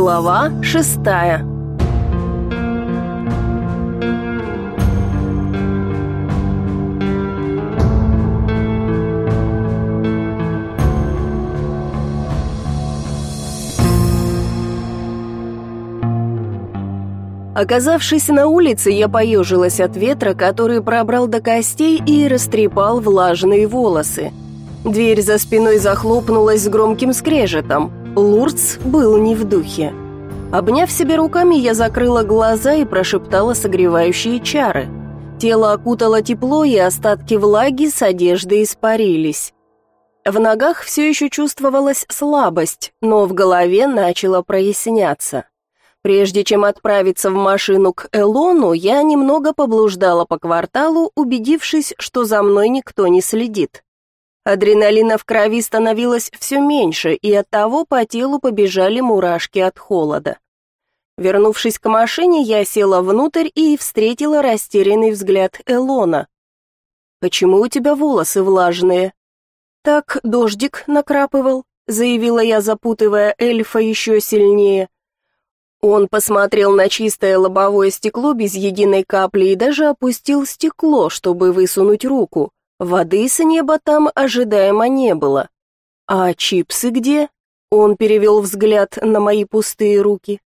Глава шестая Оказавшись на улице, я поежилась от ветра, который пробрал до костей и растрепал влажные волосы. Дверь за спиной захлопнулась с громким скрежетом. Лурц был не в духе. Обняв себя руками, я закрыла глаза и прошептала согревающие чары. Тело окутало тепло, и остатки влаги с одежды испарились. В ногах все еще чувствовалась слабость, но в голове начало проясняться. Прежде чем отправиться в машину к Элону, я немного поблуждала по кварталу, убедившись, что за мной никто не следит. Адреналина в крови становилось все меньше, и оттого по телу побежали мурашки от холода. Вернувшись к машине, я села внутрь и встретила растерянный взгляд Элона. «Почему у тебя волосы влажные?» «Так дождик накрапывал», — заявила я, запутывая эльфа еще сильнее. Он посмотрел на чистое лобовое стекло без единой капли и даже опустил стекло, чтобы высунуть руку. Воды с неба там ожидаемо не было. «А чипсы где?» Он перевел взгляд на мои пустые руки.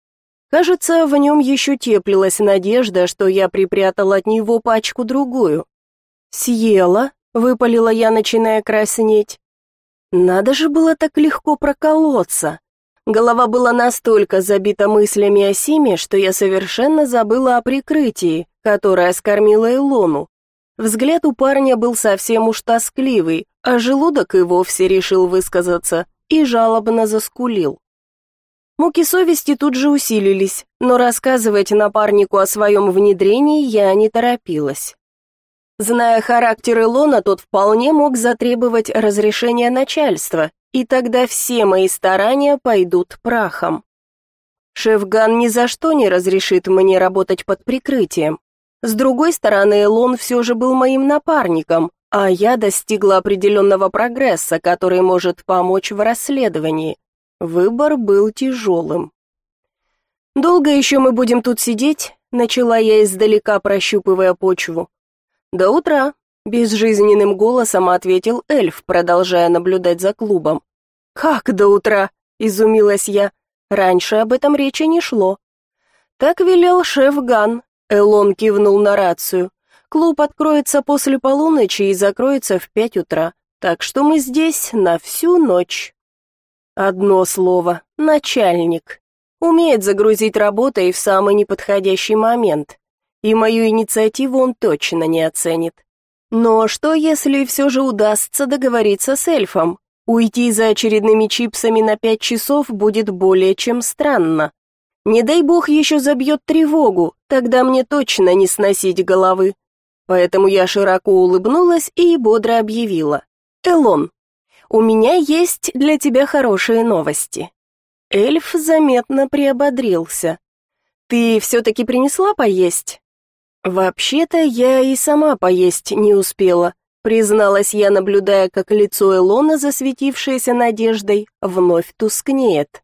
Кажется, в нем еще теплилась надежда, что я припрятал от него пачку-другую. «Съела?» — выпалила я, начиная краснеть. «Надо же было так легко проколоться!» Голова была настолько забита мыслями о Симе, что я совершенно забыла о прикрытии, которое скормила Илону. Взгляд у парня был совсем уж тоскливый, а желудок и вовсе решил высказаться и жалобно заскулил. Муки совести тут же усилились, но рассказывать напарнику о своем внедрении я не торопилась. Зная характер Илона, тот вполне мог затребовать разрешения начальства, и тогда все мои старания пойдут прахом. Шефган ни за что не разрешит мне работать под прикрытием. С другой стороны, Элон все же был моим напарником, а я достигла определенного прогресса, который может помочь в расследовании. Выбор был тяжелым. «Долго еще мы будем тут сидеть?» — начала я издалека, прощупывая почву. «До утра», Безжизненным голосом ответил эльф, продолжая наблюдать за клубом. «Как до утра?» — изумилась я. Раньше об этом речи не шло. Так велел шеф Ган. Элон кивнул на рацию. Клуб откроется после полуночи и закроется в пять утра, так что мы здесь на всю ночь. Одно слово — начальник. Умеет загрузить работой в самый неподходящий момент. И мою инициативу он точно не оценит. Но что, если все же удастся договориться с эльфом? Уйти за очередными чипсами на пять часов будет более чем странно. Не дай бог еще забьет тревогу, тогда мне точно не сносить головы. Поэтому я широко улыбнулась и бодро объявила. «Элон, у меня есть для тебя хорошие новости». Эльф заметно приободрился. «Ты все-таки принесла поесть?» «Вообще-то я и сама поесть не успела», призналась я, наблюдая, как лицо Элона, засветившееся надеждой, вновь тускнеет.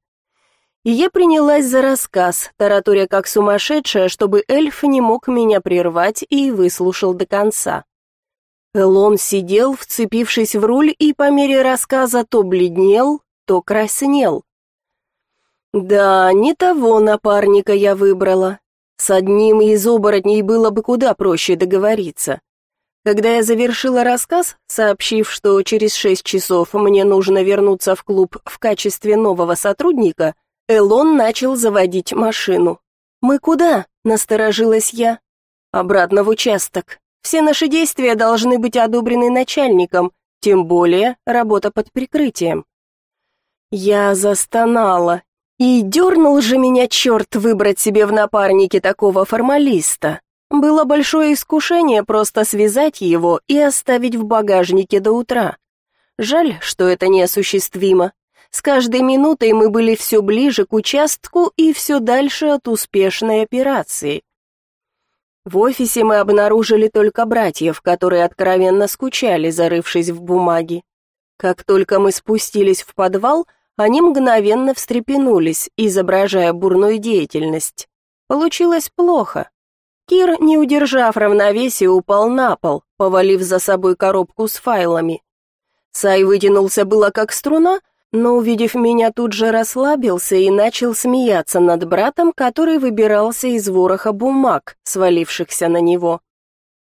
И я принялась за рассказ, тараторя как сумасшедшая, чтобы эльф не мог меня прервать и выслушал до конца. Элон сидел, вцепившись в руль, и по мере рассказа то бледнел, то краснел. «Да, не того напарника я выбрала. С одним из оборотней было бы куда проще договориться. Когда я завершила рассказ, сообщив, что через шесть часов мне нужно вернуться в клуб в качестве нового сотрудника, Элон начал заводить машину. «Мы куда?» – насторожилась я. «Обратно в участок. Все наши действия должны быть одобрены начальником, тем более работа под прикрытием». Я застонала и дернул же меня черт выбрать себе в напарнике такого формалиста. Было большое искушение просто связать его и оставить в багажнике до утра. Жаль, что это неосуществимо. С каждой минутой мы были все ближе к участку и все дальше от успешной операции. В офисе мы обнаружили только братьев, которые откровенно скучали, зарывшись в бумаги. Как только мы спустились в подвал, Они мгновенно встрепенулись, изображая бурную деятельность. Получилось плохо. Кир, не удержав равновесия, упал на пол, повалив за собой коробку с файлами. Сай вытянулся было как струна, но, увидев меня, тут же расслабился и начал смеяться над братом, который выбирался из вороха бумаг, свалившихся на него.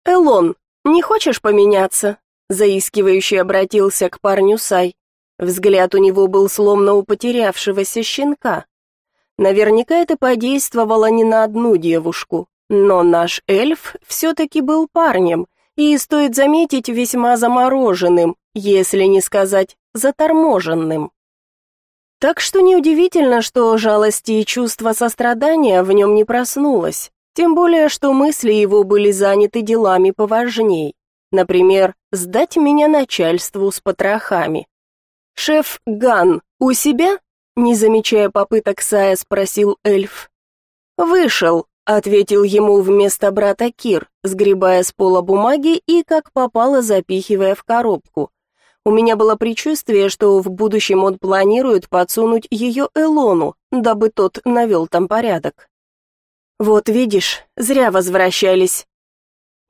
«Элон, не хочешь поменяться?» заискивающе обратился к парню Сай. Взгляд у него был словно у потерявшегося щенка. Наверняка это подействовало не на одну девушку, но наш эльф все-таки был парнем, и, стоит заметить, весьма замороженным, если не сказать заторможенным. Так что неудивительно, что жалости и чувство сострадания в нем не проснулось, тем более, что мысли его были заняты делами поважней. Например, сдать меня начальству с потрохами. «Шеф Ган у себя?» Не замечая попыток Сая, спросил эльф. «Вышел», — ответил ему вместо брата Кир, сгребая с пола бумаги и, как попало, запихивая в коробку. У меня было предчувствие, что в будущем он планирует подсунуть ее Элону, дабы тот навел там порядок. «Вот видишь, зря возвращались».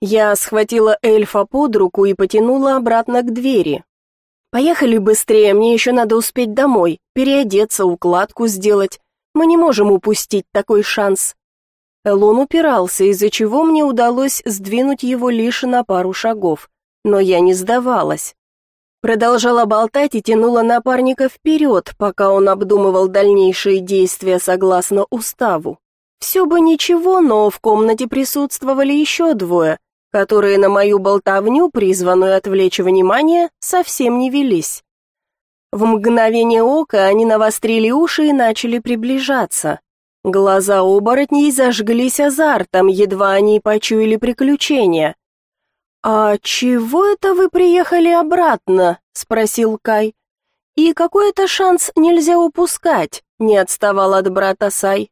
Я схватила эльфа под руку и потянула обратно к двери. «Поехали быстрее, мне еще надо успеть домой, переодеться, укладку сделать. Мы не можем упустить такой шанс». Элон упирался, из-за чего мне удалось сдвинуть его лишь на пару шагов, но я не сдавалась. Продолжала болтать и тянула напарника вперед, пока он обдумывал дальнейшие действия согласно уставу. Все бы ничего, но в комнате присутствовали еще двое, которые на мою болтовню, призванную отвлечь внимание, совсем не велись. В мгновение ока они навострили уши и начали приближаться. Глаза оборотней зажглись азартом, едва они почуяли приключения. «А чего это вы приехали обратно?» — спросил Кай. «И какой это шанс нельзя упускать?» — не отставал от брата Сай.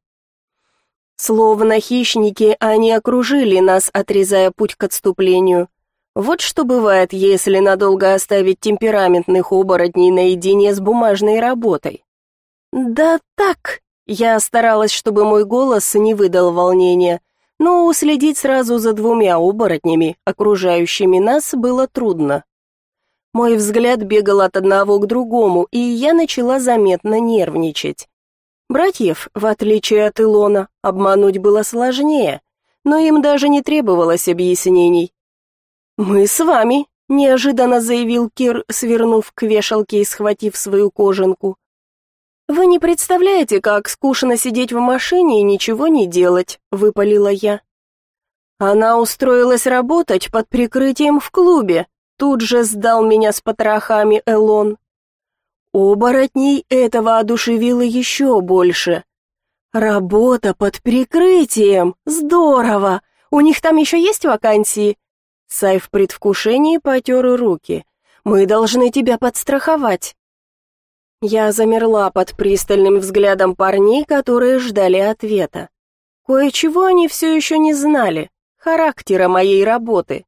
Словно хищники, они окружили нас, отрезая путь к отступлению. Вот что бывает, если надолго оставить темпераментных оборотней наедине с бумажной работой. «Да так», — я старалась, чтобы мой голос не выдал волнения, но уследить сразу за двумя оборотнями, окружающими нас, было трудно. Мой взгляд бегал от одного к другому, и я начала заметно нервничать. Братьев, в отличие от Илона, обмануть было сложнее, но им даже не требовалось объяснений. «Мы с вами», — неожиданно заявил Кир, свернув к вешалке и схватив свою кожанку. «Вы не представляете, как скучно сидеть в машине и ничего не делать», — выпалила я. Она устроилась работать под прикрытием в клубе, тут же сдал меня с потрохами Элон. Оборотней этого одушевило еще больше. «Работа под прикрытием! Здорово! У них там еще есть вакансии?» Сай в предвкушении потер руки. «Мы должны тебя подстраховать». Я замерла под пристальным взглядом парней, которые ждали ответа. Кое-чего они все еще не знали, характера моей работы.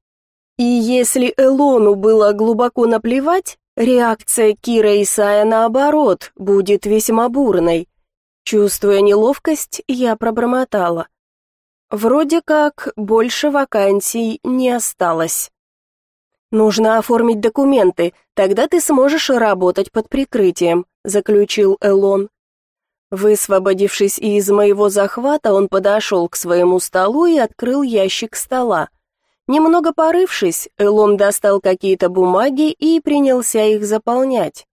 И если Элону было глубоко наплевать, реакция Кира и Сая, наоборот, будет весьма бурной. Чувствуя неловкость, я пробормотала. Вроде как больше вакансий не осталось. «Нужно оформить документы, тогда ты сможешь работать под прикрытием», заключил Элон. Высвободившись из моего захвата, он подошел к своему столу и открыл ящик стола. Немного порывшись, Элон достал какие-то бумаги и принялся их заполнять.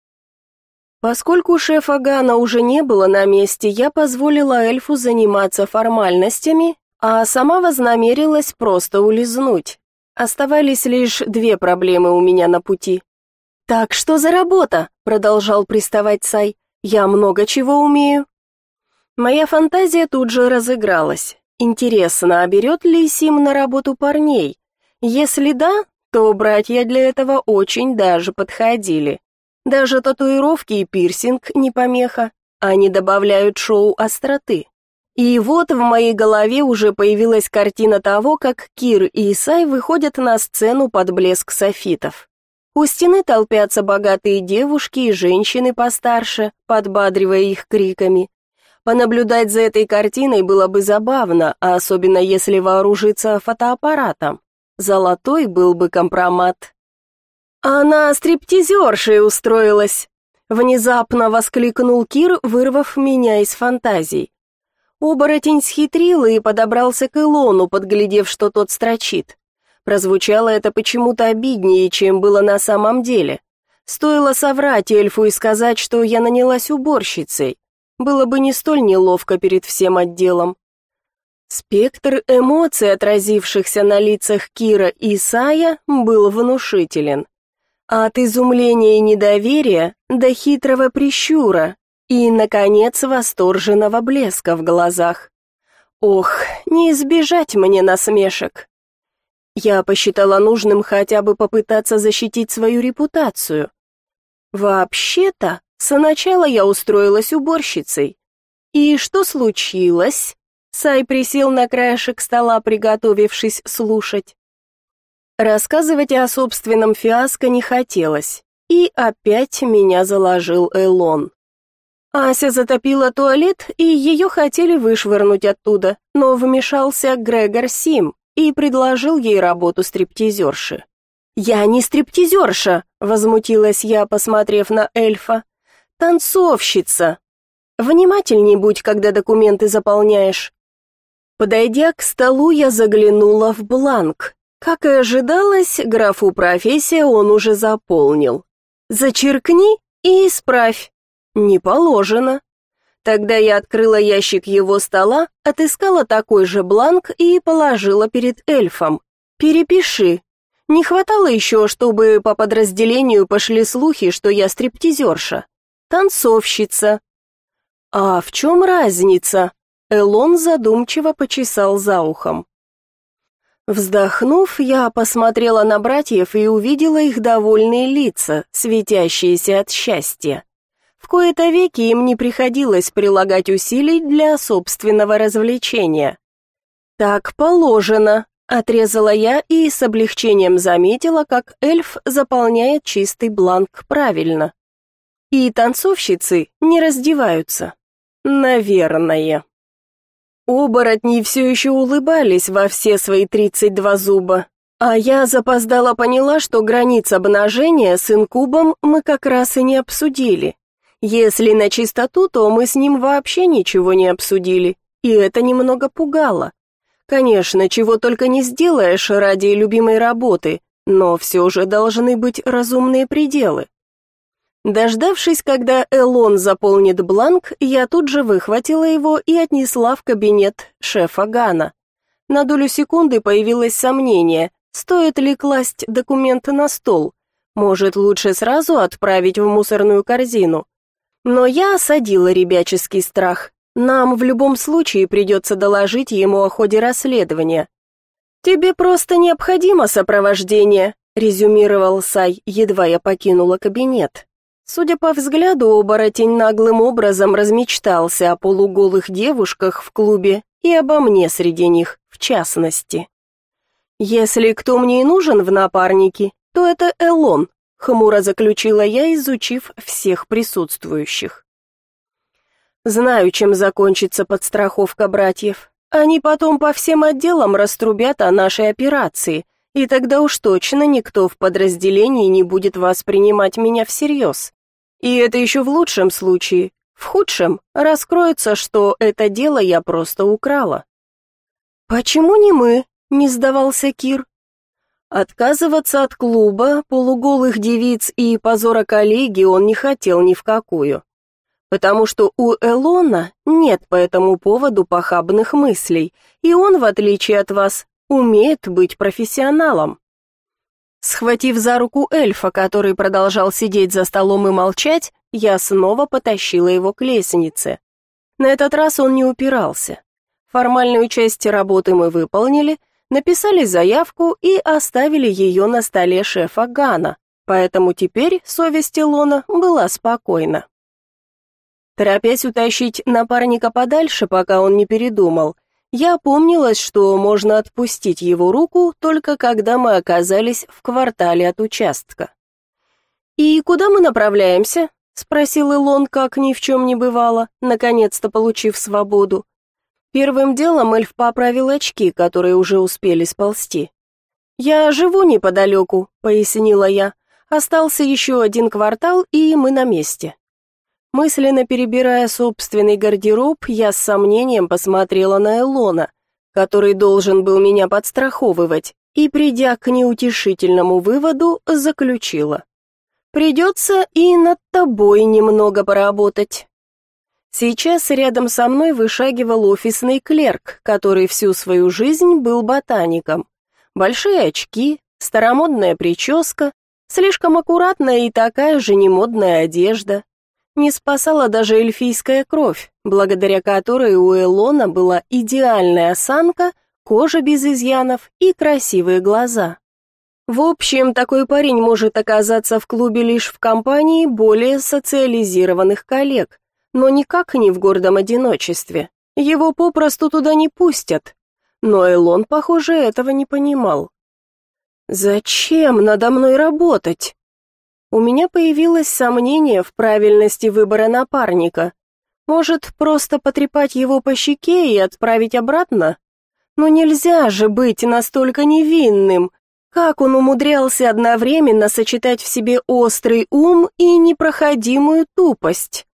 Поскольку шефа Гана уже не было на месте, я позволила эльфу заниматься формальностями, а сама вознамерилась просто улизнуть. Оставались лишь две проблемы у меня на пути. «Так что за работа?» — продолжал приставать Сай. «Я много чего умею». Моя фантазия тут же разыгралась. Интересно, а берет ли Сим на работу парней? Если да, то братья для этого очень даже подходили. Даже татуировки и пирсинг не помеха. Они добавляют шоу остроты. И вот в моей голове уже появилась картина того, как Кир и Исай выходят на сцену под блеск софитов. У стены толпятся богатые девушки и женщины постарше, подбадривая их криками. Понаблюдать за этой картиной было бы забавно, а особенно если вооружиться фотоаппаратом. Золотой был бы компромат. «Она стриптизершей устроилась!» Внезапно воскликнул Кир, вырвав меня из фантазий. Оборотень схитрил и подобрался к Илону, подглядев, что тот строчит. Прозвучало это почему-то обиднее, чем было на самом деле. Стоило соврать эльфу и сказать, что я нанялась уборщицей. Было бы не столь неловко перед всем отделом. Спектр эмоций, отразившихся на лицах Кира и Сая, был внушителен. От изумления и недоверия до хитрого прищура и, наконец, восторженного блеска в глазах. Ох, не избежать мне насмешек. Я посчитала нужным хотя бы попытаться защитить свою репутацию. Вообще-то, сначала я устроилась уборщицей. И что случилось? Сай присел на краешек стола, приготовившись слушать. Рассказывать о собственном фиаско не хотелось, и опять меня заложил Элон. Ася затопила туалет, и ее хотели вышвырнуть оттуда, но вмешался Грегор Сим и предложил ей работу стриптизерши. «Я не стриптизерша!» — возмутилась я, посмотрев на эльфа. «Танцовщица! Внимательней будь, когда документы заполняешь». Подойдя к столу, я заглянула в бланк как и ожидалось, графу профессия он уже заполнил. Зачеркни и исправь. Не положено. Тогда я открыла ящик его стола, отыскала такой же бланк и положила перед эльфом. Перепиши. Не хватало еще, чтобы по подразделению пошли слухи, что я стриптизерша. Танцовщица. А в чем разница? Элон задумчиво почесал за ухом. Вздохнув, я посмотрела на братьев и увидела их довольные лица, светящиеся от счастья. В кои-то веки им не приходилось прилагать усилий для собственного развлечения. «Так положено», — отрезала я и с облегчением заметила, как эльф заполняет чистый бланк правильно. И танцовщицы не раздеваются. Наверное. Оборотни все еще улыбались во все свои тридцать два зуба, а я запоздала поняла, что границ обнажения с инкубом мы как раз и не обсудили. Если на чистоту, то мы с ним вообще ничего не обсудили, и это немного пугало. Конечно, чего только не сделаешь ради любимой работы, но все же должны быть разумные пределы. Дождавшись, когда Элон заполнит бланк, я тут же выхватила его и отнесла в кабинет шефа Гана. На долю секунды появилось сомнение, стоит ли класть документы на стол. Может, лучше сразу отправить в мусорную корзину. Но я осадила ребяческий страх. Нам в любом случае придется доложить ему о ходе расследования. «Тебе просто необходимо сопровождение», — резюмировал Сай, едва я покинула кабинет. Судя по взгляду, оборотень наглым образом размечтался о полуголых девушках в клубе и обо мне среди них, в частности. «Если кто мне и нужен в напарнике, то это Элон», — хмуро заключила я, изучив всех присутствующих. «Знаю, чем закончится подстраховка братьев. Они потом по всем отделам раструбят о нашей операции, и тогда уж точно никто в подразделении не будет воспринимать меня всерьез. И это еще в лучшем случае. В худшем раскроется, что это дело я просто украла. «Почему не мы?» — не сдавался Кир. Отказываться от клуба, полуголых девиц и позора коллеги он не хотел ни в какую. Потому что у Элона нет по этому поводу похабных мыслей, и он, в отличие от вас, умеет быть профессионалом. Схватив за руку эльфа, который продолжал сидеть за столом и молчать, я снова потащила его к лестнице. На этот раз он не упирался. Формальную часть работы мы выполнили, написали заявку и оставили ее на столе шефа Гана, поэтому теперь совесть Илона была спокойна. Торопясь утащить напарника подальше, пока он не передумал, я помнилась, что можно отпустить его руку только когда мы оказались в квартале от участка. «И куда мы направляемся?» — спросил Илон, как ни в чем не бывало, наконец-то получив свободу. Первым делом эльф поправил очки, которые уже успели сползти. «Я живу неподалеку», — пояснила я. «Остался еще один квартал, и мы на месте». Мысленно перебирая собственный гардероб, я с сомнением посмотрела на Элона, который должен был меня подстраховывать, и, придя к неутешительному выводу, заключила. «Придется и над тобой немного поработать». Сейчас рядом со мной вышагивал офисный клерк, который всю свою жизнь был ботаником. Большие очки, старомодная прическа, слишком аккуратная и такая же немодная одежда. Не спасала даже эльфийская кровь, благодаря которой у Элона была идеальная осанка, кожа без изъянов и красивые глаза. В общем, такой парень может оказаться в клубе лишь в компании более социализированных коллег, но никак не в гордом одиночестве. Его попросту туда не пустят. Но Элон, похоже, этого не понимал. «Зачем надо мной работать?» У меня появилось сомнение в правильности выбора напарника. Может, просто потрепать его по щеке и отправить обратно? Но нельзя же быть настолько невинным. Как он умудрялся одновременно сочетать в себе острый ум и непроходимую тупость?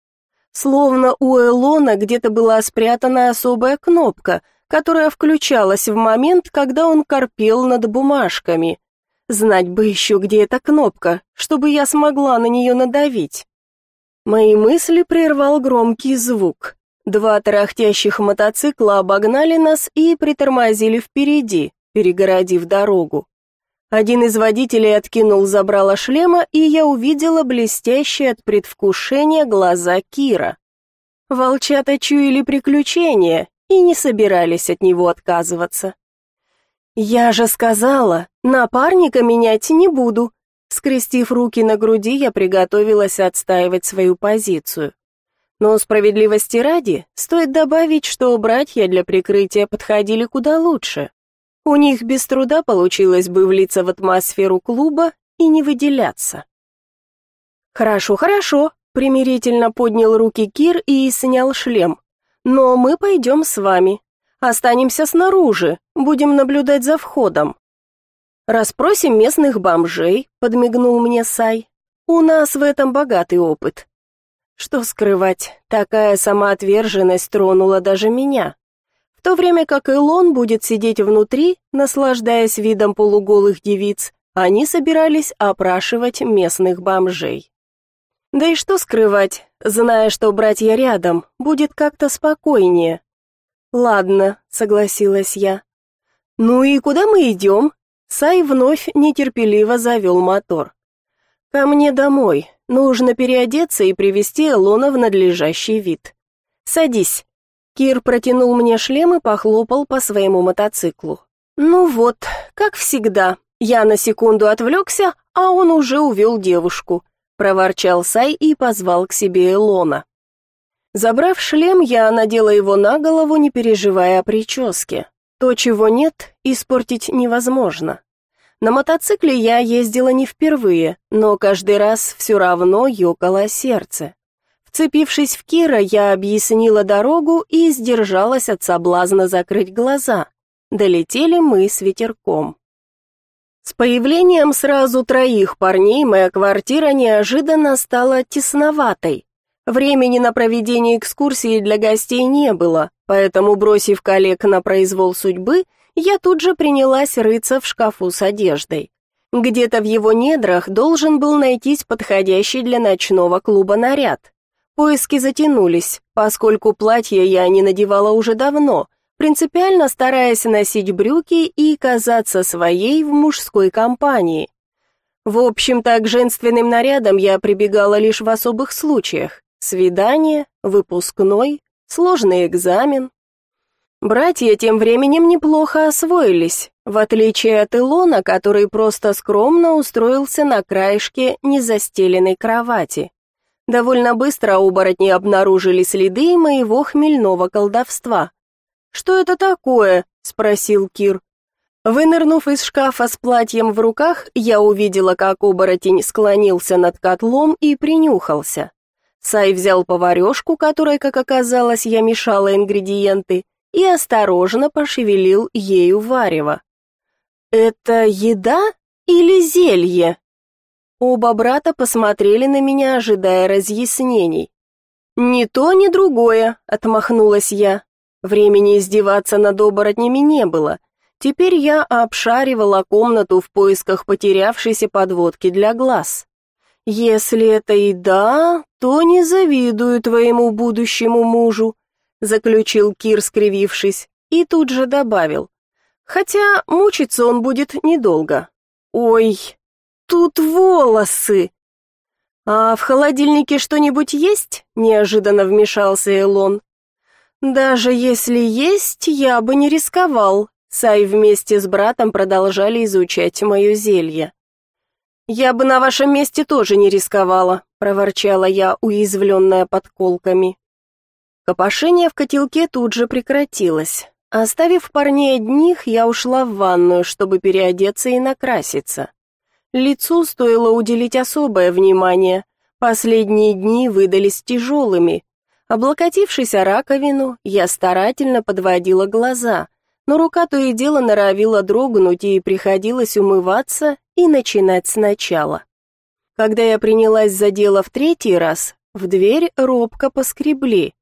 Словно у Элона где-то была спрятана особая кнопка, которая включалась в момент, когда он корпел над бумажками. Знать бы еще, где эта кнопка, чтобы я смогла на нее надавить. Мои мысли прервал громкий звук. Два тарахтящих мотоцикла обогнали нас и притормозили впереди, перегородив дорогу. Один из водителей откинул забрало шлема, и я увидела блестящие от предвкушения глаза Кира. Волчата чуяли приключения и не собирались от него отказываться. «Я же сказала, напарника менять не буду», Скрестив руки на груди, я приготовилась отстаивать свою позицию. Но справедливости ради, стоит добавить, что братья для прикрытия подходили куда лучше. У них без труда получилось бы влиться в атмосферу клуба и не выделяться. «Хорошо, хорошо», — примирительно поднял руки Кир и снял шлем. «Но мы пойдем с вами. Останемся снаружи, будем наблюдать за входом». «Расспросим местных бомжей», — подмигнул мне Сай. «У нас в этом богатый опыт». Что скрывать, такая самоотверженность тронула даже меня то время как Илон будет сидеть внутри, наслаждаясь видом полуголых девиц, они собирались опрашивать местных бомжей. Да и что скрывать, зная, что братья рядом, будет как-то спокойнее. «Ладно», — согласилась я. «Ну и куда мы идем?» Сай вновь нетерпеливо завел мотор. «Ко мне домой. Нужно переодеться и привести Элона в надлежащий вид. Садись». Кир протянул мне шлем и похлопал по своему мотоциклу. «Ну вот, как всегда, я на секунду отвлекся, а он уже увел девушку», проворчал Сай и позвал к себе Элона. Забрав шлем, я надела его на голову, не переживая о прическе. То, чего нет, испортить невозможно. На мотоцикле я ездила не впервые, но каждый раз все равно ёкало сердце. Вцепившись в Кира, я объяснила дорогу и сдержалась от соблазна закрыть глаза. Долетели мы с ветерком. С появлением сразу троих парней моя квартира неожиданно стала тесноватой. Времени на проведение экскурсии для гостей не было, поэтому, бросив коллег на произвол судьбы, я тут же принялась рыться в шкафу с одеждой. Где-то в его недрах должен был найтись подходящий для ночного клуба наряд. Поиски затянулись, поскольку платье я не надевала уже давно, принципиально стараясь носить брюки и казаться своей в мужской компании. В общем-то, к женственным нарядам я прибегала лишь в особых случаях. Свидание, выпускной, сложный экзамен. Братья тем временем неплохо освоились, в отличие от Илона, который просто скромно устроился на краешке незастеленной кровати. Довольно быстро оборотни обнаружили следы моего хмельного колдовства. «Что это такое?» — спросил Кир. Вынырнув из шкафа с платьем в руках, я увидела, как оборотень склонился над котлом и принюхался. Сай взял поварешку, которой, как оказалось, я мешала ингредиенты, и осторожно пошевелил ею варево. «Это еда или зелье?» Оба брата посмотрели на меня, ожидая разъяснений. «Ни то, ни другое», — отмахнулась я. Времени издеваться над оборотнями не было. Теперь я обшаривала комнату в поисках потерявшейся подводки для глаз. «Если это и да, то не завидую твоему будущему мужу», заключил Кир, скривившись, и тут же добавил. «Хотя мучиться он будет недолго». «Ой, тут волосы!» «А в холодильнике что-нибудь есть?» — неожиданно вмешался Элон. «Даже если есть, я бы не рисковал», Сай вместе с братом продолжали изучать мое зелье. «Я бы на вашем месте тоже не рисковала», — проворчала я, уязвленная подколками. Копошение в котелке тут же прекратилось. Оставив парней одних, я ушла в ванную, чтобы переодеться и накраситься. Лицу стоило уделить особое внимание. Последние дни выдались тяжелыми. Облокотившись о раковину, я старательно подводила глаза, но рука то и дело норовила дрогнуть, и приходилось умываться и начинать сначала. Когда я принялась за дело в третий раз, в дверь робко поскребли.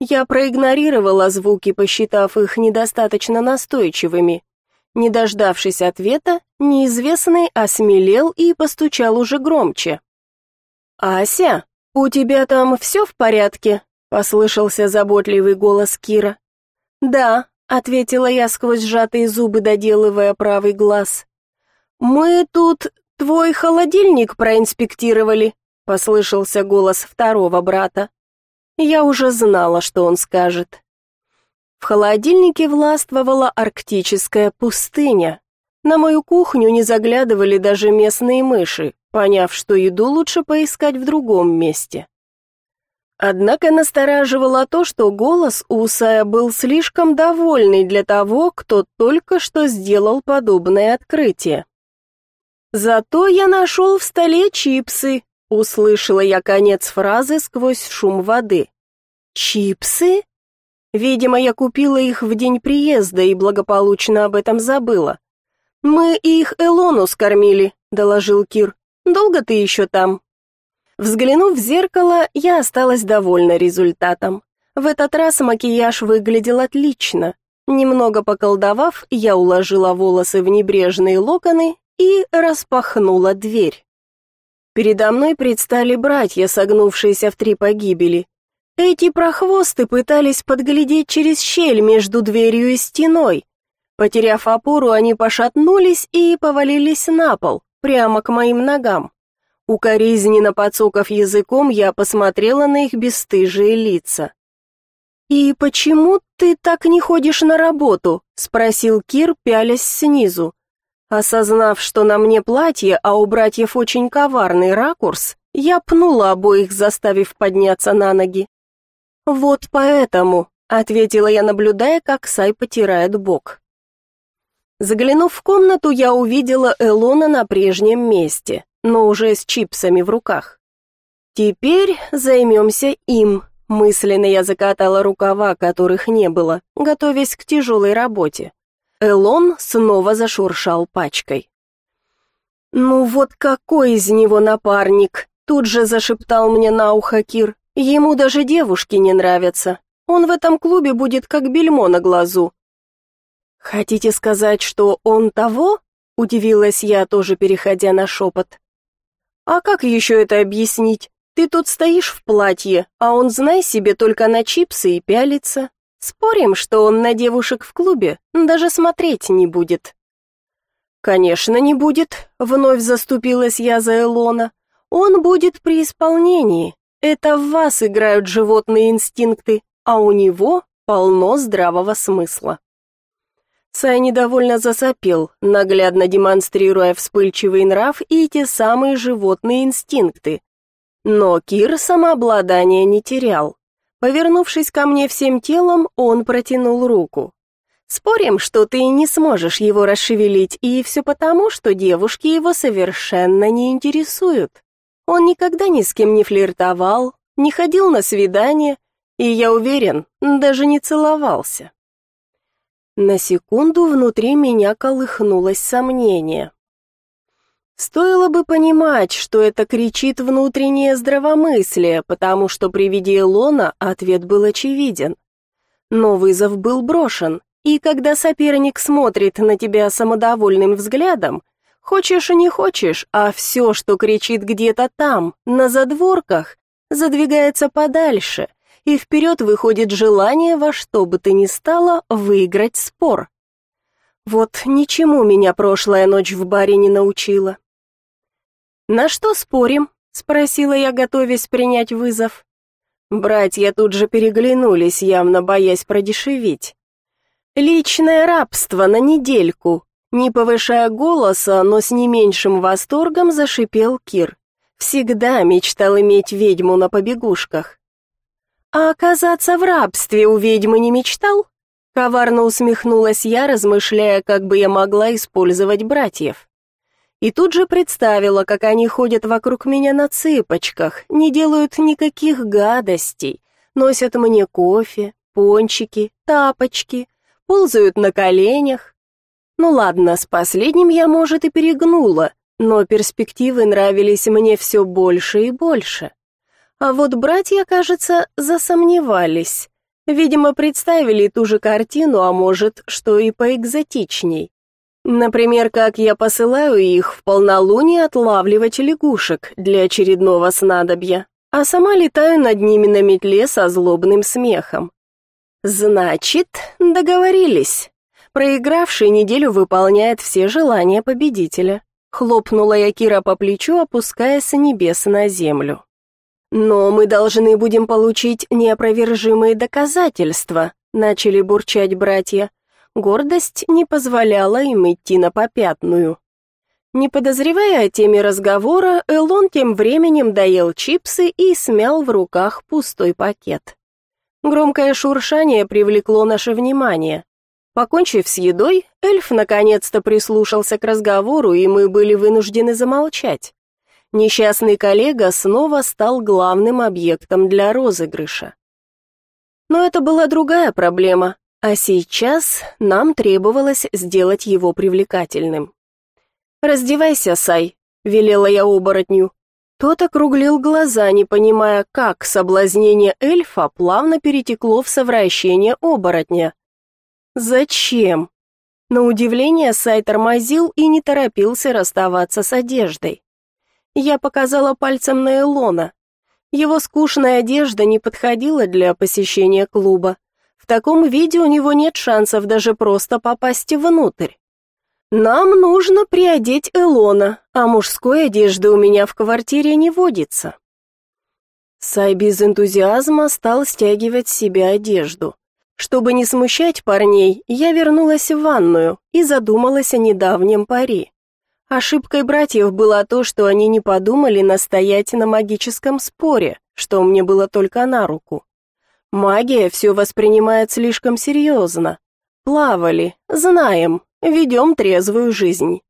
Я проигнорировала звуки, посчитав их недостаточно настойчивыми. Не дождавшись ответа, неизвестный осмелел и постучал уже громче. «Ася, у тебя там все в порядке?» — послышался заботливый голос Кира. «Да», — ответила я сквозь сжатые зубы, доделывая правый глаз. «Мы тут твой холодильник проинспектировали», — послышался голос второго брата. Я уже знала, что он скажет. В холодильнике властвовала арктическая пустыня. На мою кухню не заглядывали даже местные мыши, поняв, что еду лучше поискать в другом месте. Однако настораживало то, что голос Усая был слишком довольный для того, кто только что сделал подобное открытие. «Зато я нашел в столе чипсы», — услышала я конец фразы сквозь шум воды. «Чипсы?» Видимо, я купила их в день приезда и благополучно об этом забыла. «Мы их Элону скормили», — доложил Кир. «Долго ты еще там?» Взглянув в зеркало, я осталась довольна результатом. В этот раз макияж выглядел отлично. Немного поколдовав, я уложила волосы в небрежные локоны и распахнула дверь. Передо мной предстали братья, согнувшиеся в три погибели. Эти прохвосты пытались подглядеть через щель между дверью и стеной. Потеряв опору, они пошатнулись и повалились на пол, прямо к моим ногам. Укоризненно подсоков языком, я посмотрела на их бесстыжие лица. «И почему ты так не ходишь на работу?» — спросил Кир, пялясь снизу. Осознав, что на мне платье, а у братьев очень коварный ракурс, я пнула обоих, заставив подняться на ноги. «Вот поэтому», — ответила я, наблюдая, как Сай потирает бок. Заглянув в комнату, я увидела Элона на прежнем месте, но уже с чипсами в руках. «Теперь займемся им», — мысленно я закатала рукава, которых не было, готовясь к тяжелой работе. Элон снова зашуршал пачкой. «Ну вот какой из него напарник?» Тут же зашептал мне на ухо Кир. Ему даже девушки не нравятся. Он в этом клубе будет как бельмо на глазу. Хотите сказать, что он того? Удивилась я, тоже переходя на шепот. А как еще это объяснить? Ты тут стоишь в платье, а он, знай себе, только на чипсы и пялится. Спорим, что он на девушек в клубе даже смотреть не будет. Конечно, не будет, вновь заступилась я за Элона. Он будет при исполнении, это в вас играют животные инстинкты, а у него полно здравого смысла. Сай недовольно засопел, наглядно демонстрируя вспыльчивый нрав и те самые животные инстинкты. Но Кир самообладание не терял. Повернувшись ко мне всем телом, он протянул руку. Спорим, что ты не сможешь его расшевелить, и все потому, что девушки его совершенно не интересуют. Он никогда ни с кем не флиртовал, не ходил на свидания, и, я уверен, даже не целовался. На секунду внутри меня колыхнулось сомнение. Стоило бы понимать, что это кричит внутреннее здравомыслие, потому что при виде Илона ответ был очевиден. Но вызов был брошен, и когда соперник смотрит на тебя самодовольным взглядом, хочешь и не хочешь, а все, что кричит где-то там, на задворках, задвигается подальше, и вперед выходит желание во что бы то ни стало выиграть спор. Вот ничему меня прошлая ночь в баре не научила. «На что спорим?» — спросила я, готовясь принять вызов. Братья тут же переглянулись, явно боясь продешевить. Личное рабство на недельку. Не повышая голоса, но с не меньшим восторгом зашипел Кир. Всегда мечтал иметь ведьму на побегушках. А оказаться в рабстве у ведьмы не мечтал? Коварно усмехнулась я, размышляя, как бы я могла использовать братьев. И тут же представила, как они ходят вокруг меня на цыпочках, не делают никаких гадостей, носят мне кофе, пончики, тапочки, ползают на коленях. Ну ладно, с последним я, может, и перегнула, но перспективы нравились мне все больше и больше. А вот братья, кажется, засомневались. Видимо, представили ту же картину, а может, что и поэкзотичней. Например, как я посылаю их в полнолуние отлавливать лягушек для очередного снадобья, а сама летаю над ними на метле со злобным смехом. Значит, договорились. Проигравший неделю выполняет все желания победителя. Хлопнула я Кира по плечу, опускаясь с небес на землю. Но мы должны будем получить неопровержимые доказательства, начали бурчать братья. Гордость не позволяла им идти на попятную. Не подозревая о теме разговора, Элон тем временем доел чипсы и смял в руках пустой пакет. Громкое шуршание привлекло наше внимание. Покончив с едой, эльф наконец-то прислушался к разговору, и мы были вынуждены замолчать. Несчастный коллега снова стал главным объектом для розыгрыша. Но это была другая проблема, а сейчас нам требовалось сделать его привлекательным. «Раздевайся, Сай», — велела я оборотню. Тот округлил глаза, не понимая, как соблазнение эльфа плавно перетекло в совращение оборотня. Зачем? На удивление Сай тормозил и не торопился расставаться с одеждой. Я показала пальцем на Элона. Его скучная одежда не подходила для посещения клуба. В таком виде у него нет шансов даже просто попасть внутрь. Нам нужно приодеть Элона, а мужской одежды у меня в квартире не водится. Сай без энтузиазма стал стягивать с себя одежду. Чтобы не смущать парней, я вернулась в ванную и задумалась о недавнем пари. Ошибкой братьев было то, что они не подумали настоять на магическом споре, что мне было только на руку. Магия все воспринимает слишком серьезно. Плавали, знаем, ведем трезвую жизнь.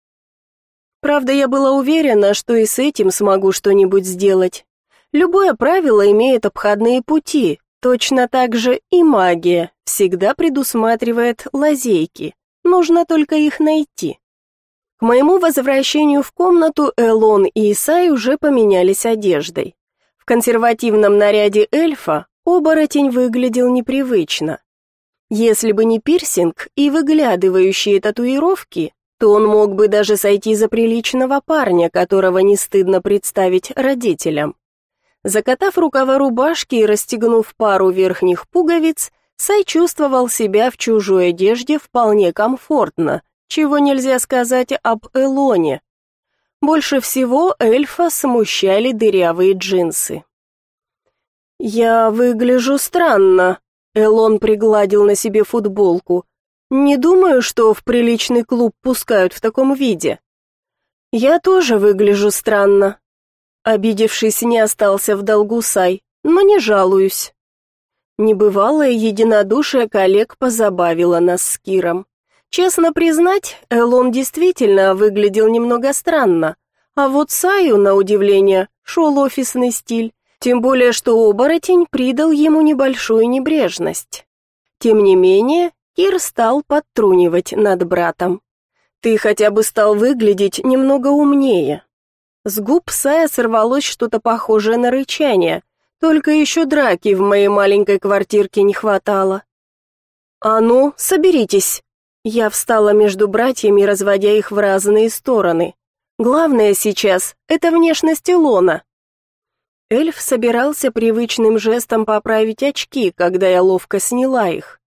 Правда, я была уверена, что и с этим смогу что-нибудь сделать. Любое правило имеет обходные пути, точно так же и магия всегда предусматривает лазейки, нужно только их найти. К моему возвращению в комнату Элон и Исай уже поменялись одеждой. В консервативном наряде эльфа оборотень выглядел непривычно. Если бы не пирсинг и выглядывающие татуировки, то он мог бы даже сойти за приличного парня, которого не стыдно представить родителям. Закатав рукава рубашки и расстегнув пару верхних пуговиц, Сай чувствовал себя в чужой одежде вполне комфортно, чего нельзя сказать об Элоне. Больше всего эльфа смущали дырявые джинсы. «Я выгляжу странно», Элон пригладил на себе футболку. Не думаю, что в приличный клуб пускают в таком виде. Я тоже выгляжу странно. Обидевшись, не остался в долгу Сай, но не жалуюсь. Небывалое единодушие коллег позабавило нас с Киром. Честно признать, Элон действительно выглядел немного странно, а вот Саю, на удивление, шел офисный стиль, тем более что оборотень придал ему небольшую небрежность. Тем не менее, Кир стал подтрунивать над братом. «Ты хотя бы стал выглядеть немного умнее». С губ Сая сорвалось что-то похожее на рычание, только еще драки в моей маленькой квартирке не хватало. «А ну, соберитесь!» Я встала между братьями, разводя их в разные стороны. Главное сейчас — это внешность Илона. Эльф собирался привычным жестом поправить очки, когда я ловко сняла их.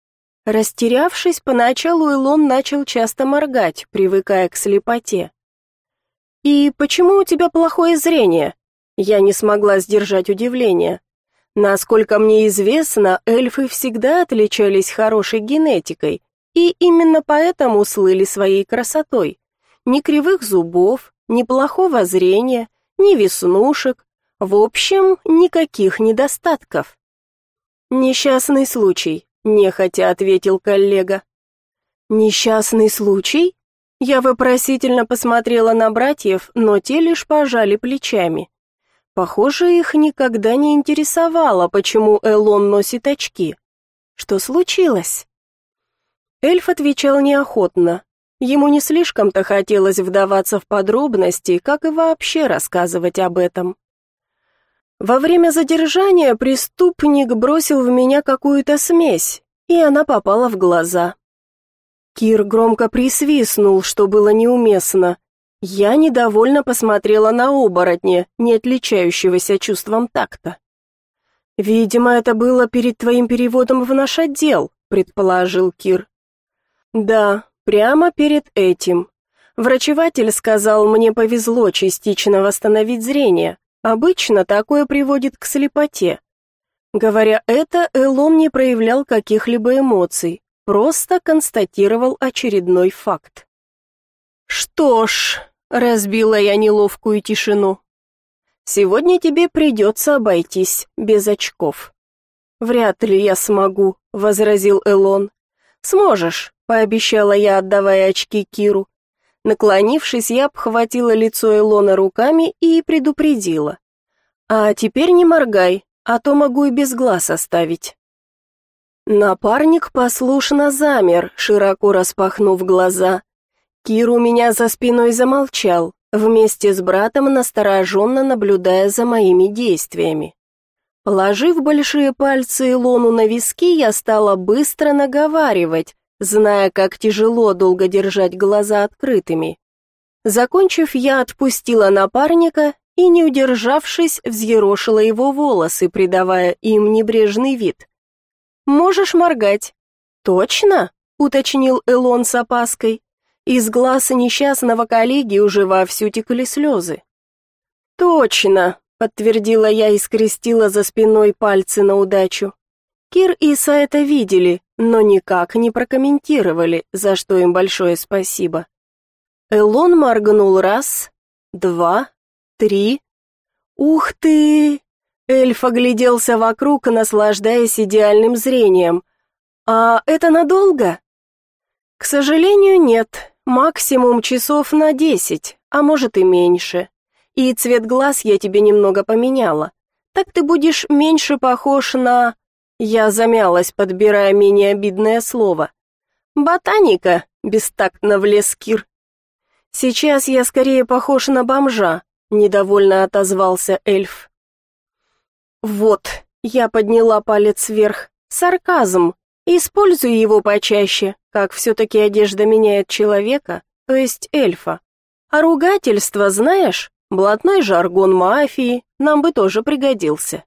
Растерявшись, поначалу Илон начал часто моргать, привыкая к слепоте. «И почему у тебя плохое зрение?» Я не смогла сдержать удивление. Насколько мне известно, эльфы всегда отличались хорошей генетикой, и именно поэтому слыли своей красотой. Ни кривых зубов, ни плохого зрения, ни веснушек, в общем, никаких недостатков. «Несчастный случай», — нехотя ответил коллега. «Несчастный случай?» Я вопросительно посмотрела на братьев, но те лишь пожали плечами. Похоже, их никогда не интересовало, почему Элон носит очки. Что случилось? Эльф отвечал неохотно. Ему не слишком-то хотелось вдаваться в подробности, как и вообще рассказывать об этом. Во время задержания преступник бросил в меня какую-то смесь, и она попала в глаза. Кир громко присвистнул, что было неуместно, я недовольно посмотрела на оборотня, не отличающегося чувством такта. «Видимо, это было перед твоим переводом в наш отдел», — предположил Кир. «Да, прямо перед этим. Врачеватель сказал, мне повезло частично восстановить зрение. Обычно такое приводит к слепоте. Говоря это, Элон не проявлял каких-либо эмоций, просто констатировал очередной факт. «Что ж», Разбила я неловкую тишину. Сегодня тебе придется обойтись без очков. Вряд ли я смогу, возразил Элон. Сможешь, пообещала я, отдавая очки Киру. Наклонившись, я обхватила лицо Элона руками и предупредила: "А теперь не моргай, а то могу и без глаз оставить". Напарник послушно замер, широко распахнув глаза. Кир у меня за спиной замолчал, вместе с братом настороженно наблюдая за моими действиями. Положив большие пальцы Илону на виски, я стала быстро наговаривать, зная, как тяжело долго держать глаза открытыми. Закончив, я отпустила напарника и, не удержавшись, взъерошила его волосы, придавая им небрежный вид. «Можешь моргать». «Точно?» — уточнил Элон с опаской. Из глаз несчастного коллеги уже вовсю текли слезы. «Точно», — подтвердила я и скрестила за спиной пальцы на удачу. Кир и Са это видели, но никак не прокомментировали, за что им большое спасибо. Элон моргнул раз, два, три. «Ух ты!» Эльф огляделся вокруг, наслаждаясь идеальным зрением. «А это надолго?» «К сожалению, нет. Максимум часов на десять, а может и меньше. И цвет глаз я тебе немного поменяла. Так ты будешь меньше похож на... Я замялась, подбирая менее обидное слово. Ботаника, бестактно влез Кир. Сейчас я скорее похож на бомжа, недовольно отозвался эльф. Вот, я подняла палец вверх. Сарказм. Используй его почаще, как все-таки одежда меняет человека, то есть эльфа. А ругательство, знаешь, блатной жаргон мафии нам бы тоже пригодился.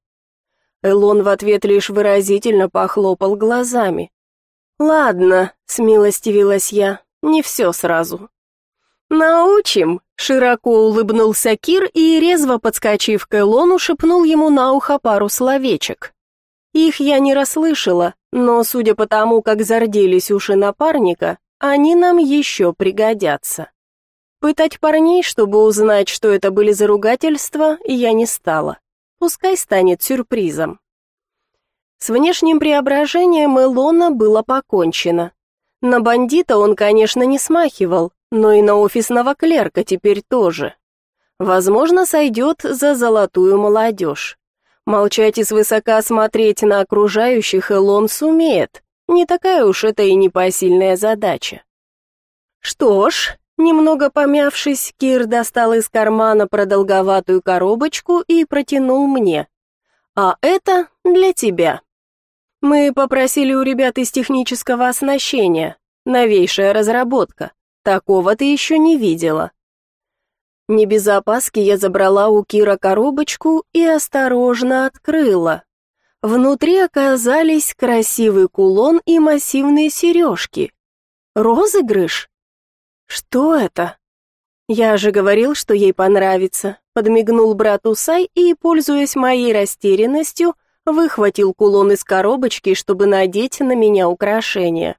Элон в ответ лишь выразительно похлопал глазами. «Ладно», — смилостивилась я, — «не все сразу». «Научим», — широко улыбнулся Кир и, резво подскочив к Элону, шепнул ему на ухо пару словечек. Их я не расслышала, но, судя по тому, как зарделись уши напарника, они нам еще пригодятся. Пытать парней, чтобы узнать, что это были за ругательства, я не стала. Пускай станет сюрпризом. С внешним преображением Элона было покончено. На бандита он, конечно, не смахивал, но и на офисного клерка теперь тоже. Возможно, сойдет за золотую молодежь. Молчать и свысока смотреть на окружающих Элон сумеет. Не такая уж это и непосильная задача. Что ж, немного помявшись, Кир достал из кармана продолговатую коробочку и протянул мне. А это для тебя. Мы попросили у ребят из технического оснащения. Новейшая разработка. Такого ты еще не видела. Не без опаски я забрала у Кира коробочку и осторожно открыла. Внутри оказались красивый кулон и массивные сережки. Розыгрыш? Что это? Я же говорил, что ей понравится. Подмигнул брату Сай и, пользуясь моей растерянностью, выхватил кулон из коробочки, чтобы надеть на меня украшение.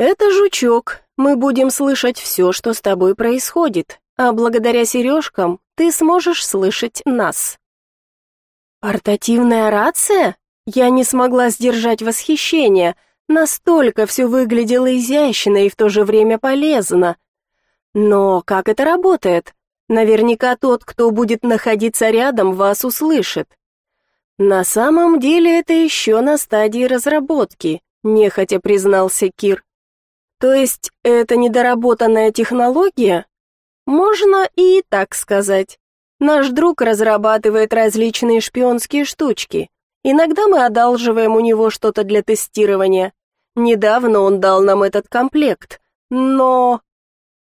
«Это жучок. Мы будем слышать все, что с тобой происходит, а благодаря сережкам ты сможешь слышать нас». «Портативная рация?» Я не смогла сдержать восхищение. Настолько все выглядело изящно и в то же время полезно. Но как это работает? Наверняка тот, кто будет находиться рядом, вас услышит. На самом деле это еще на стадии разработки, нехотя признался Кир. То есть это недоработанная технология? Можно и так сказать. Наш друг разрабатывает различные шпионские штучки. Иногда мы одалживаем у него что-то для тестирования. Недавно он дал нам этот комплект. Но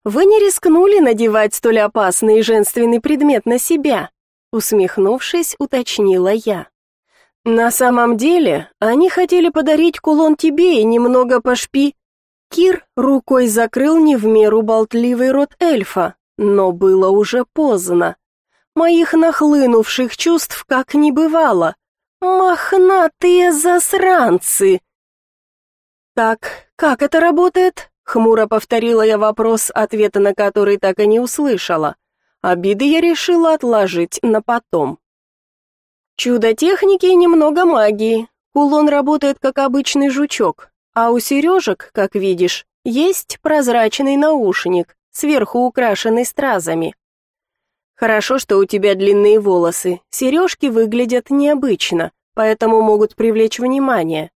вы не рискнули надевать столь опасный и женственный предмет на себя, усмехнувшись, уточнила я. На самом деле, они хотели подарить кулон тебе и немного пошпи. Кир рукой закрыл не в меру болтливый рот эльфа, но было уже поздно. Моих нахлынувших чувств как не бывало. Мохнатые засранцы! Так, как это работает? Хмуро повторила я вопрос, ответа на который так и не услышала. Обиды я решила отложить на потом. Чудо техники и немного магии. Кулон работает как обычный жучок, а у сережек, как видишь, есть прозрачный наушник, сверху украшенный стразами. Хорошо, что у тебя длинные волосы. Сережки выглядят необычно, поэтому могут привлечь внимание.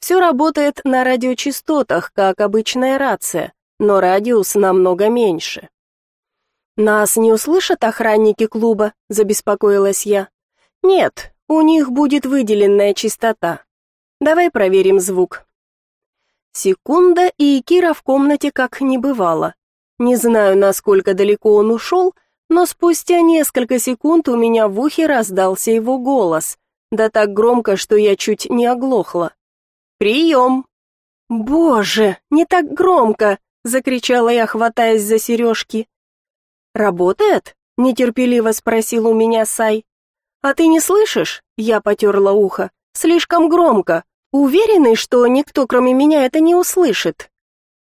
Все работает на радиочастотах, как обычная рация, но радиус намного меньше. Нас не услышат охранники клуба, забеспокоилась я. Нет, у них будет выделенная частота. Давай проверим звук. Секунда, и Кира в комнате как не бывало. Не знаю, насколько далеко он ушел, но спустя несколько секунд у меня в ухе раздался его голос, да так громко, что я чуть не оглохла. «Прием!» «Боже, не так громко!» — закричала я, хватаясь за сережки. «Работает?» — нетерпеливо спросил у меня Сай. «А ты не слышишь?» — я потерла ухо. «Слишком громко. Уверены, что никто, кроме меня, это не услышит?»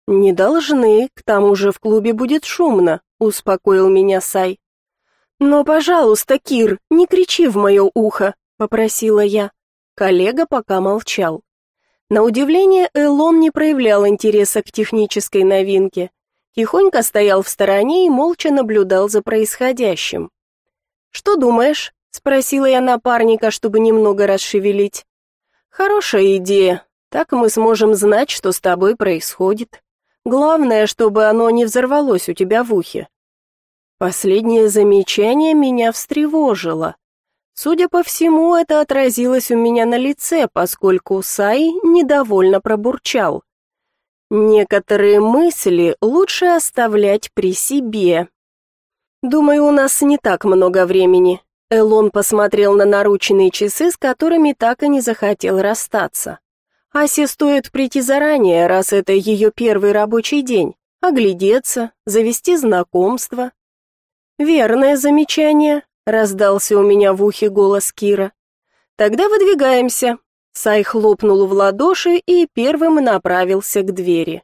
«Не должны, к тому же в клубе будет шумно», успокоил меня Сай. Но, пожалуйста, Кир, не кричи в мое ухо, попросила я. Коллега пока молчал. На удивление, Элон не проявлял интереса к технической новинке. Тихонько стоял в стороне и молча наблюдал за происходящим. «Что думаешь?» — спросила я напарника, чтобы немного расшевелить. «Хорошая идея. Так мы сможем знать, что с тобой происходит. Главное, чтобы оно не взорвалось у тебя в ухе. Последнее замечание меня встревожило. Судя по всему, это отразилось у меня на лице, поскольку Сай недовольно пробурчал. Некоторые мысли лучше оставлять при себе. Думаю, у нас не так много времени. Элон посмотрел на наручные часы, с которыми так и не захотел расстаться. Асе стоит прийти заранее, раз это ее первый рабочий день, оглядеться, завести знакомство, «Верное замечание», — раздался у меня в ухе голос Кира. «Тогда выдвигаемся». Сай хлопнул в ладоши и первым направился к двери.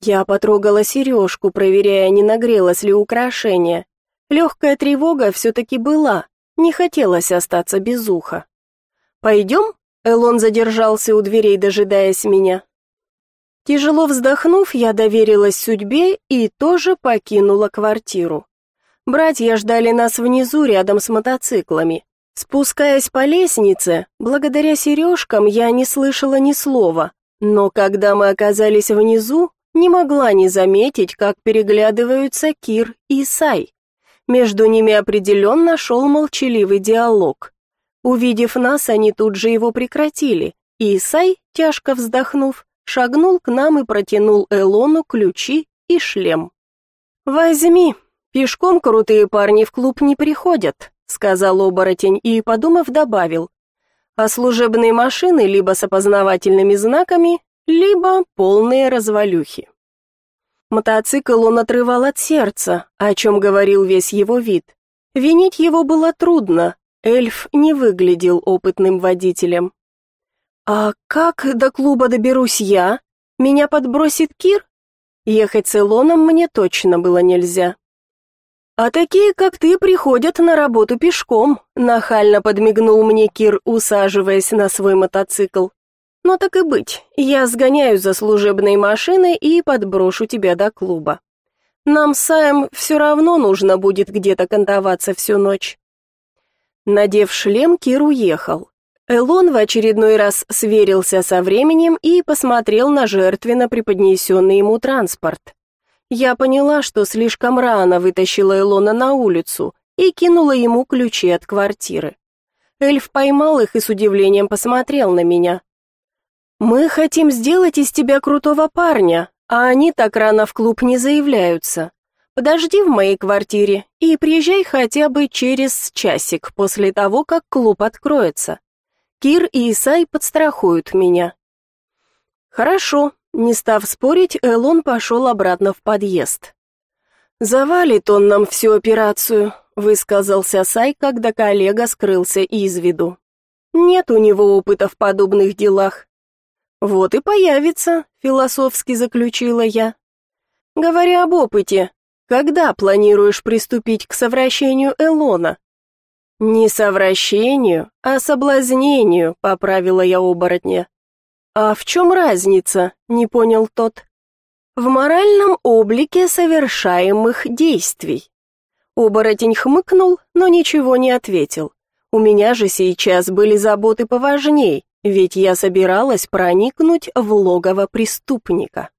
Я потрогала сережку, проверяя, не нагрелось ли украшение. Легкая тревога все-таки была, не хотелось остаться без уха. «Пойдем?» Элон задержался у дверей, дожидаясь меня. Тяжело вздохнув, я доверилась судьбе и тоже покинула квартиру. Братья ждали нас внизу, рядом с мотоциклами. Спускаясь по лестнице, благодаря сережкам я не слышала ни слова, но когда мы оказались внизу, не могла не заметить, как переглядываются Кир и Сай. Между ними определенно шел молчаливый диалог. Увидев нас, они тут же его прекратили, и Исай, тяжко вздохнув, шагнул к нам и протянул Элону ключи и шлем. «Возьми, пешком крутые парни в клуб не приходят», сказал оборотень и, подумав, добавил. «А служебные машины либо с опознавательными знаками, либо полные развалюхи». Мотоцикл он отрывал от сердца, о чем говорил весь его вид. Винить его было трудно, эльф не выглядел опытным водителем. «А как до клуба доберусь я? Меня подбросит Кир? Ехать с Элоном мне точно было нельзя». «А такие, как ты, приходят на работу пешком», — нахально подмигнул мне Кир, усаживаясь на свой мотоцикл. Но так и быть, я сгоняю за служебной машиной и подброшу тебя до клуба. Нам с Саем все равно нужно будет где-то кантоваться всю ночь». Надев шлем, Кир уехал. Элон в очередной раз сверился со временем и посмотрел на жертвенно преподнесенный ему транспорт. Я поняла, что слишком рано вытащила Элона на улицу и кинула ему ключи от квартиры. Эльф поймал их и с удивлением посмотрел на меня. «Мы хотим сделать из тебя крутого парня, а они так рано в клуб не заявляются. Подожди в моей квартире и приезжай хотя бы через часик после того, как клуб откроется. Кир и Исай подстрахуют меня». «Хорошо», не став спорить, Элон пошел обратно в подъезд. «Завалит он нам всю операцию», — высказался Сай, когда коллега скрылся из виду. «Нет у него опыта в подобных делах. «Вот и появится», — философски заключила я. «Говоря об опыте, когда планируешь приступить к совращению Элона?» «Не совращению, а соблазнению», — поправила я оборотня. «А в чем разница?» — не понял тот. «В моральном облике совершаемых действий». Оборотень хмыкнул, но ничего не ответил. У меня же сейчас были заботы поважней, ведь я собиралась проникнуть в логово преступника.